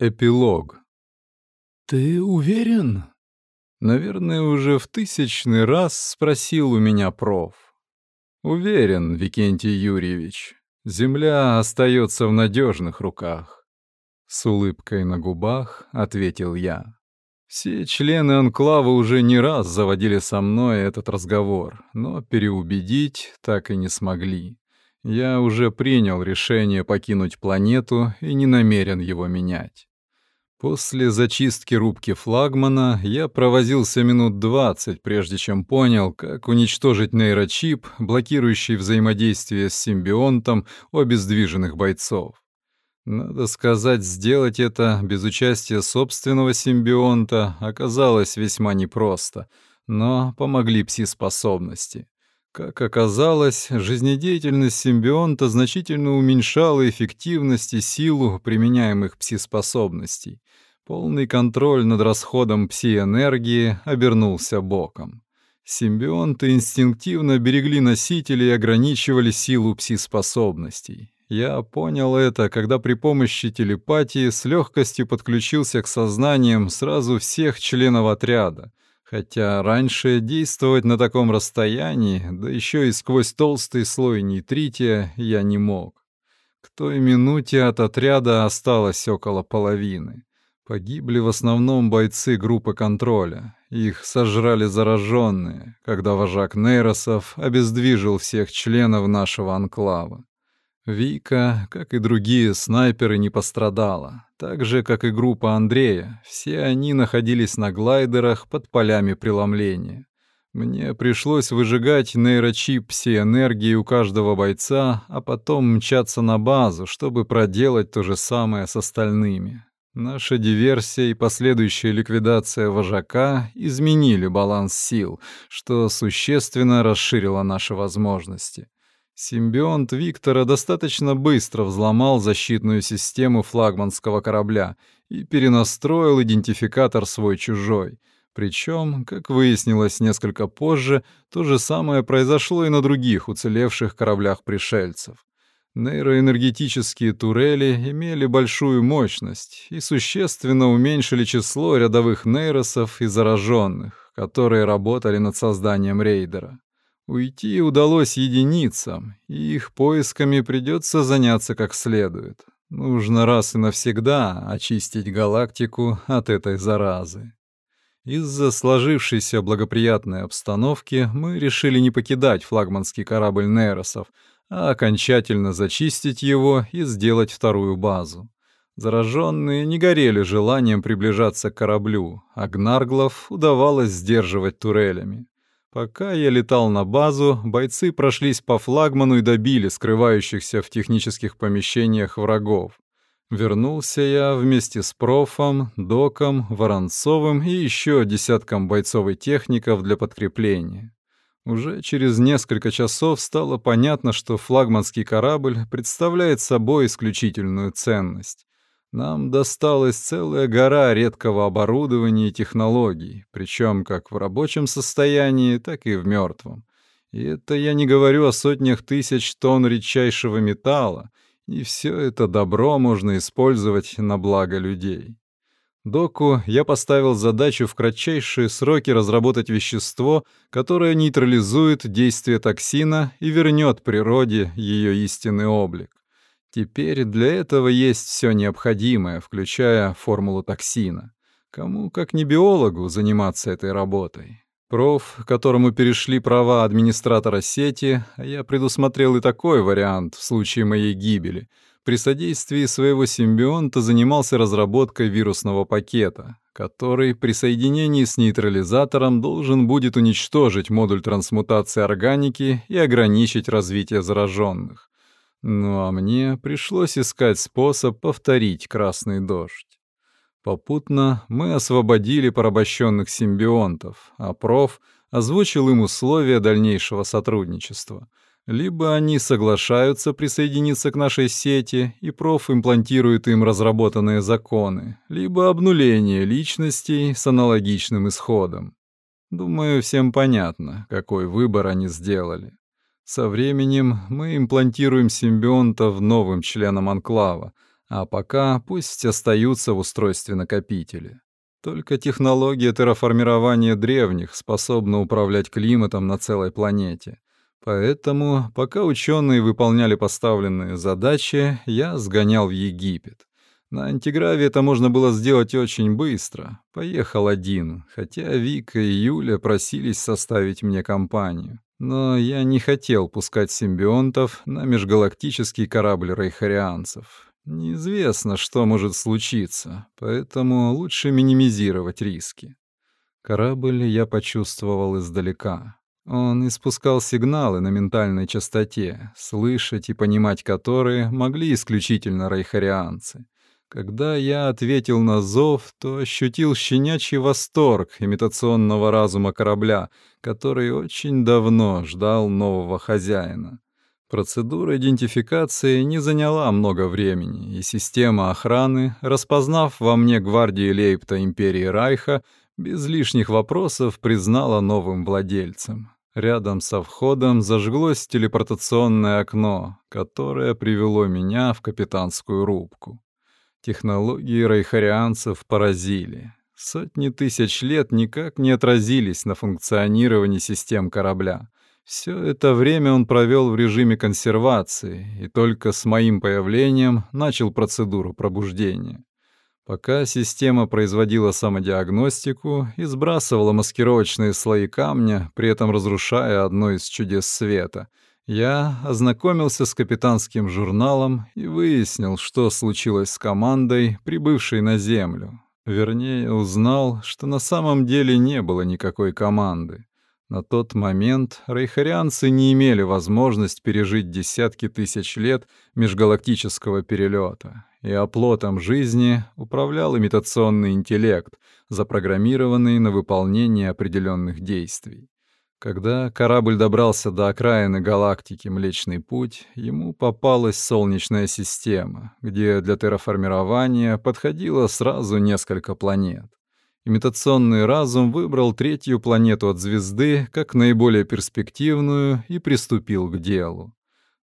Эпилог. «Ты уверен?» Наверное, уже в тысячный раз спросил у меня проф. Уверен, Викентий Юрьевич, земля остается в надежных руках. С улыбкой на губах ответил я. Все члены анклава уже не раз заводили со мной этот разговор, но переубедить так и не смогли. Я уже принял решение покинуть планету и не намерен его менять. После зачистки рубки флагмана я провозился минут двадцать, прежде чем понял, как уничтожить нейрочип, блокирующий взаимодействие с симбионтом обездвиженных бойцов. Надо сказать, сделать это без участия собственного симбионта оказалось весьма непросто, но помогли пси-способности. Как оказалось, жизнедеятельность симбионта значительно уменьшала эффективность и силу применяемых пси-способностей. Полный контроль над расходом пси-энергии обернулся боком. Симбионты инстинктивно берегли носителей и ограничивали силу пси-способностей. Я понял это, когда при помощи телепатии с легкостью подключился к сознаниям сразу всех членов отряда — Хотя раньше действовать на таком расстоянии, да еще и сквозь толстый слой нитрития, я не мог. К той минуте от отряда осталось около половины. Погибли в основном бойцы группы контроля. Их сожрали зараженные, когда вожак нейросов обездвижил всех членов нашего анклава. Вика, как и другие снайперы, не пострадала, так же, как и группа Андрея. Все они находились на глайдерах под полями преломления. Мне пришлось выжигать нейрочип пси-энергии у каждого бойца, а потом мчаться на базу, чтобы проделать то же самое с остальными. Наша диверсия и последующая ликвидация вожака изменили баланс сил, что существенно расширило наши возможности. Симбионт Виктора достаточно быстро взломал защитную систему флагманского корабля и перенастроил идентификатор свой-чужой. Причем, как выяснилось несколько позже, то же самое произошло и на других уцелевших кораблях пришельцев. Нейроэнергетические турели имели большую мощность и существенно уменьшили число рядовых нейросов и зараженных, которые работали над созданием рейдера. Уйти удалось единицам, и их поисками придется заняться как следует. Нужно раз и навсегда очистить галактику от этой заразы. Из-за сложившейся благоприятной обстановки мы решили не покидать флагманский корабль Нейросов, а окончательно зачистить его и сделать вторую базу. Зараженные не горели желанием приближаться к кораблю, а Гнарглов удавалось сдерживать турелями. Пока я летал на базу, бойцы прошлись по флагману и добили скрывающихся в технических помещениях врагов. Вернулся я вместе с профом, доком, Воронцовым и еще десятком бойцов и техников для подкрепления. Уже через несколько часов стало понятно, что флагманский корабль представляет собой исключительную ценность. Нам досталась целая гора редкого оборудования и технологий, причем как в рабочем состоянии, так и в мертвом. И это я не говорю о сотнях тысяч тонн редчайшего металла, и все это добро можно использовать на благо людей. Доку я поставил задачу в кратчайшие сроки разработать вещество, которое нейтрализует действие токсина и вернет природе ее истинный облик. Теперь для этого есть все необходимое, включая формулу токсина. Кому, как не биологу, заниматься этой работой? Проф, которому перешли права администратора сети, а я предусмотрел и такой вариант в случае моей гибели. При содействии своего симбионта занимался разработкой вирусного пакета, который при соединении с нейтрализатором должен будет уничтожить модуль трансмутации органики и ограничить развитие зараженных. Ну а мне пришлось искать способ повторить красный дождь. Попутно мы освободили порабощенных симбионтов, а проф озвучил им условия дальнейшего сотрудничества. Либо они соглашаются присоединиться к нашей сети, и проф имплантирует им разработанные законы, либо обнуление личностей с аналогичным исходом. Думаю, всем понятно, какой выбор они сделали. Со временем мы имплантируем симбионтов новым членам анклава, А пока пусть остаются в устройстве накопителя. Только технология терраформирования древних способна управлять климатом на целой планете. Поэтому, пока ученые выполняли поставленные задачи, я сгонял в Египет. На антиграве это можно было сделать очень быстро. Поехал один, хотя Вика и Юля просились составить мне компанию. Но я не хотел пускать симбионтов на межгалактический корабль рейхарианцев. Неизвестно, что может случиться, поэтому лучше минимизировать риски. Корабль я почувствовал издалека. Он испускал сигналы на ментальной частоте, слышать и понимать которые могли исключительно рейхарианцы. Когда я ответил на зов, то ощутил щенячий восторг имитационного разума корабля, который очень давно ждал нового хозяина. Процедура идентификации не заняла много времени, и система охраны, распознав во мне гвардии Лейпта империи Райха, без лишних вопросов признала новым владельцем. Рядом со входом зажглось телепортационное окно, которое привело меня в капитанскую рубку. Технологии райхарианцев поразили. Сотни тысяч лет никак не отразились на функционировании систем корабля. Все это время он провел в режиме консервации и только с моим появлением начал процедуру пробуждения. Пока система производила самодиагностику и сбрасывала маскировочные слои камня, при этом разрушая одно из чудес света, я ознакомился с капитанским журналом и выяснил, что случилось с командой, прибывшей на Землю. Вернее, узнал, что на самом деле не было никакой команды. На тот момент рейхарианцы не имели возможность пережить десятки тысяч лет межгалактического перелета, и оплотом жизни управлял имитационный интеллект, запрограммированный на выполнение определенных действий. Когда корабль добрался до окраины галактики Млечный Путь, ему попалась Солнечная система, где для терраформирования подходило сразу несколько планет. Имитационный разум выбрал третью планету от звезды как наиболее перспективную и приступил к делу.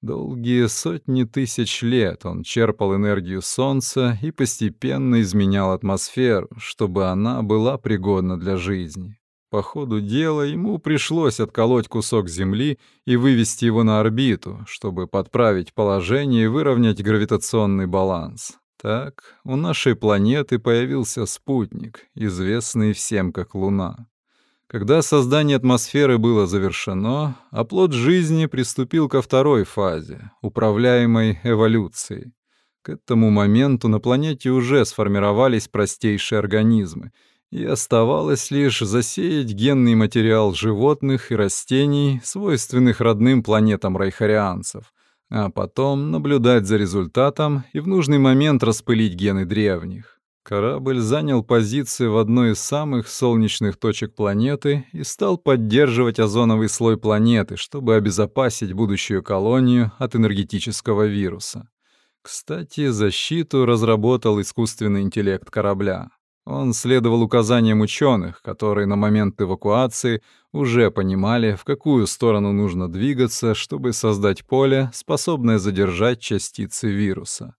Долгие сотни тысяч лет он черпал энергию Солнца и постепенно изменял атмосферу, чтобы она была пригодна для жизни. По ходу дела ему пришлось отколоть кусок Земли и вывести его на орбиту, чтобы подправить положение и выровнять гравитационный баланс. Так, у нашей планеты появился спутник, известный всем как Луна. Когда создание атмосферы было завершено, оплот жизни приступил ко второй фазе, управляемой эволюцией. К этому моменту на планете уже сформировались простейшие организмы, и оставалось лишь засеять генный материал животных и растений, свойственных родным планетам райхарианцев, а потом наблюдать за результатом и в нужный момент распылить гены древних. Корабль занял позиции в одной из самых солнечных точек планеты и стал поддерживать озоновый слой планеты, чтобы обезопасить будущую колонию от энергетического вируса. Кстати, защиту разработал искусственный интеллект корабля. Он следовал указаниям ученых, которые на момент эвакуации уже понимали, в какую сторону нужно двигаться, чтобы создать поле, способное задержать частицы вируса.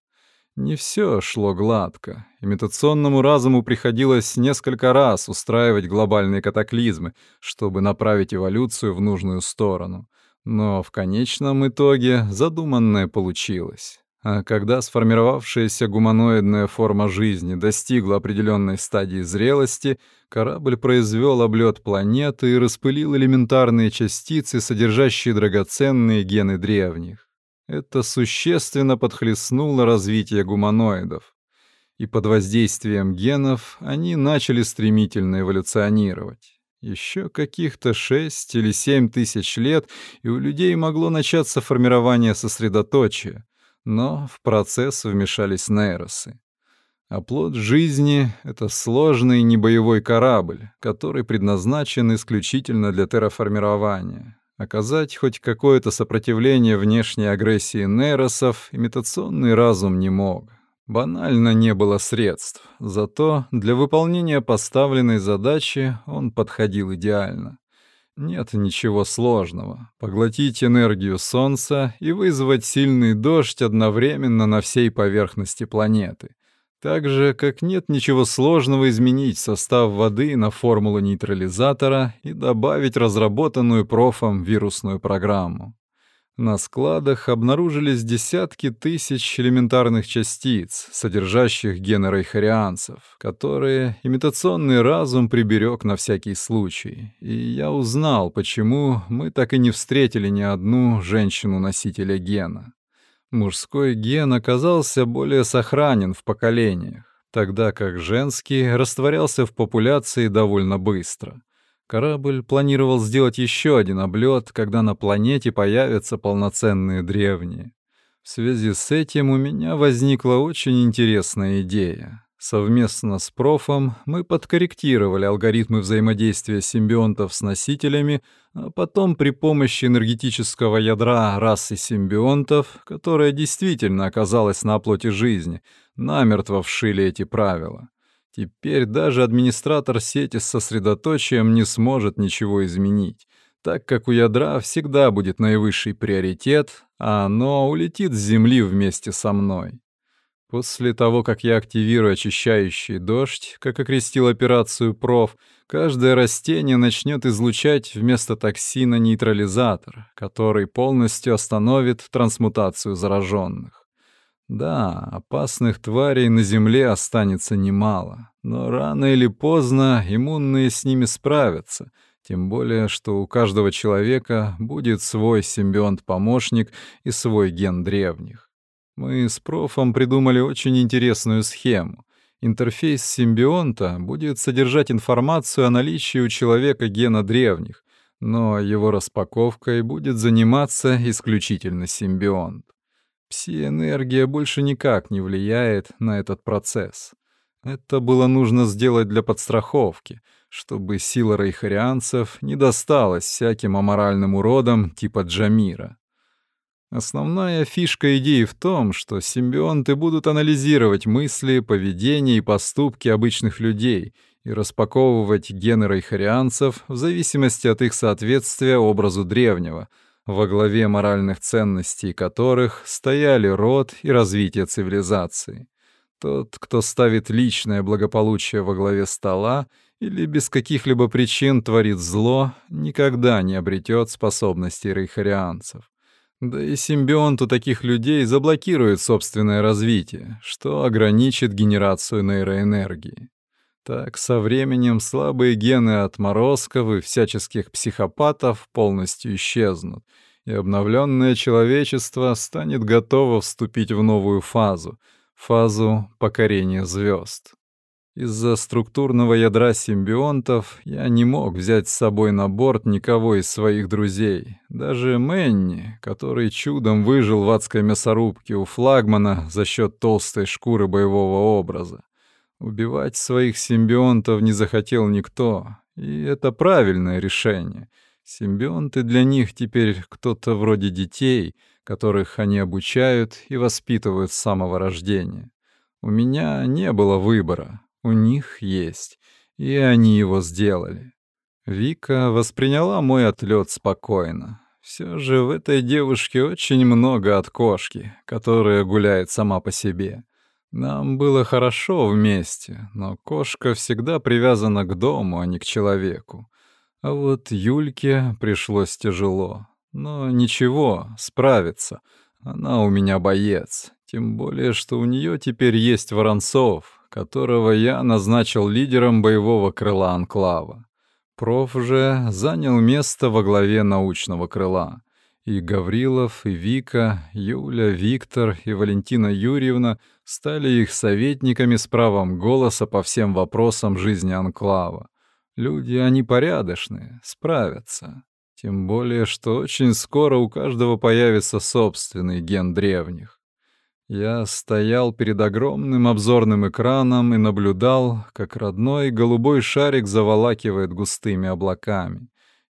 Не все шло гладко. Имитационному разуму приходилось несколько раз устраивать глобальные катаклизмы, чтобы направить эволюцию в нужную сторону. Но в конечном итоге задуманное получилось. А когда сформировавшаяся гуманоидная форма жизни достигла определенной стадии зрелости, корабль произвел облет планеты и распылил элементарные частицы, содержащие драгоценные гены древних. Это существенно подхлестнуло развитие гуманоидов. И под воздействием генов они начали стремительно эволюционировать. Еще каких-то шесть или семь тысяч лет, и у людей могло начаться формирование сосредоточия — но в процесс вмешались нейросы. А плод жизни — это сложный небоевой корабль, который предназначен исключительно для терраформирования. Оказать хоть какое-то сопротивление внешней агрессии нейросов имитационный разум не мог. Банально не было средств, зато для выполнения поставленной задачи он подходил идеально. Нет ничего сложного. Поглотить энергию Солнца и вызвать сильный дождь одновременно на всей поверхности планеты. Так же, как нет ничего сложного изменить состав воды на формулу нейтрализатора и добавить разработанную профом вирусную программу. На складах обнаружились десятки тысяч элементарных частиц, содержащих гены рейхарианцев, которые имитационный разум приберег на всякий случай. И я узнал, почему мы так и не встретили ни одну женщину-носителя гена. Мужской ген оказался более сохранен в поколениях, тогда как женский растворялся в популяции довольно быстро. Корабль планировал сделать еще один облет, когда на планете появятся полноценные древние. В связи с этим у меня возникла очень интересная идея. Совместно с профом мы подкорректировали алгоритмы взаимодействия симбионтов с носителями, а потом при помощи энергетического ядра расы симбионтов, которая действительно оказалась на оплоте жизни, намертво вшили эти правила. Теперь даже администратор сети с сосредоточием не сможет ничего изменить, так как у ядра всегда будет наивысший приоритет, а оно улетит с Земли вместе со мной. После того, как я активирую очищающий дождь, как окрестил операцию проф, каждое растение начнет излучать вместо токсина нейтрализатор, который полностью остановит трансмутацию зараженных. Да, опасных тварей на Земле останется немало, но рано или поздно иммунные с ними справятся, тем более, что у каждого человека будет свой симбионт-помощник и свой ген древних. Мы с профом придумали очень интересную схему. Интерфейс симбионта будет содержать информацию о наличии у человека гена древних, но его распаковкой будет заниматься исключительно симбионт. Пси-энергия больше никак не влияет на этот процесс. Это было нужно сделать для подстраховки, чтобы сила рейхарианцев не досталась всяким аморальным уродам типа Джамира. Основная фишка идеи в том, что симбионты будут анализировать мысли, поведение и поступки обычных людей и распаковывать гены рейхарианцев в зависимости от их соответствия образу древнего — во главе моральных ценностей которых стояли род и развитие цивилизации. Тот, кто ставит личное благополучие во главе стола или без каких-либо причин творит зло, никогда не обретет способностей рейхарианцев. Да и симбионт у таких людей заблокирует собственное развитие, что ограничит генерацию нейроэнергии. Так со временем слабые гены отморозков и всяческих психопатов полностью исчезнут, и обновленное человечество станет готово вступить в новую фазу — фазу покорения звезд. Из-за структурного ядра симбионтов я не мог взять с собой на борт никого из своих друзей. Даже Мэнни, который чудом выжил в адской мясорубке у флагмана за счет толстой шкуры боевого образа. Убивать своих симбионтов не захотел никто, и это правильное решение. Симбионты для них теперь кто-то вроде детей, которых они обучают и воспитывают с самого рождения. У меня не было выбора, у них есть, и они его сделали. Вика восприняла мой отлет спокойно. Все же в этой девушке очень много от кошки, которая гуляет сама по себе. Нам было хорошо вместе, но кошка всегда привязана к дому, а не к человеку. А вот Юльке пришлось тяжело. Но ничего, справится. Она у меня боец. Тем более, что у нее теперь есть Воронцов, которого я назначил лидером боевого крыла Анклава. Проф же занял место во главе научного крыла. И Гаврилов, и Вика, Юля, Виктор и Валентина Юрьевна стали их советниками с правом голоса по всем вопросам жизни Анклава. Люди, они порядочные, справятся. Тем более, что очень скоро у каждого появится собственный ген древних. Я стоял перед огромным обзорным экраном и наблюдал, как родной голубой шарик заволакивает густыми облаками.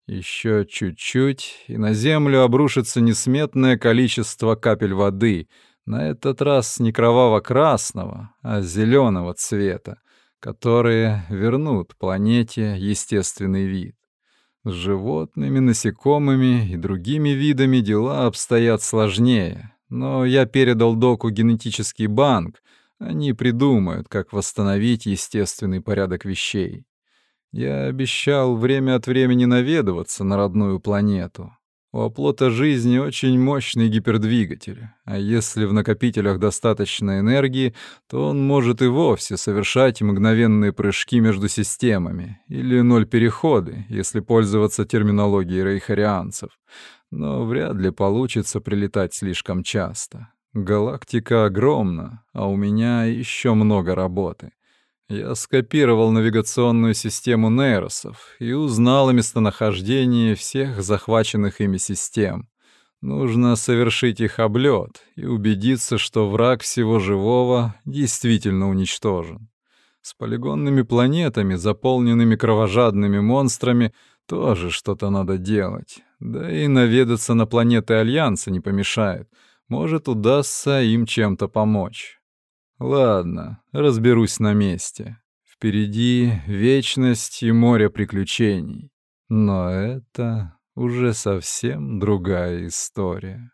Еще чуть-чуть, и на землю обрушится несметное количество капель воды, на этот раз не кроваво-красного, а зеленого цвета, которые вернут планете естественный вид. С животными, насекомыми и другими видами дела обстоят сложнее. Но я передал доку генетический банк. Они придумают, как восстановить естественный порядок вещей. Я обещал время от времени наведываться на родную планету. У оплота жизни очень мощный гипердвигатель, а если в накопителях достаточно энергии, то он может и вовсе совершать мгновенные прыжки между системами, или ноль-переходы, если пользоваться терминологией рейхарианцев. Но вряд ли получится прилетать слишком часто. Галактика огромна, а у меня еще много работы. Я скопировал навигационную систему нейросов и узнал о местонахождении всех захваченных ими систем. Нужно совершить их облет и убедиться, что враг всего живого действительно уничтожен. С полигонными планетами, заполненными кровожадными монстрами, тоже что-то надо делать. Да и наведаться на планеты Альянса не помешает. Может, удастся им чем-то помочь. Ладно, разберусь на месте. Впереди вечность и море приключений. Но это уже совсем другая история.